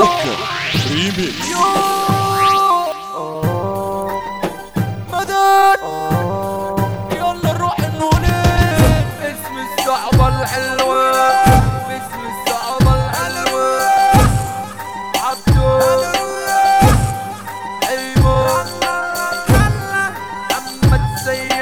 اوكر ريميكس مدد يلا نروح نولد باسم الصعبة الحلوة. باسم الصعبة الحلوة. عبدو. ايمو محمد سيد.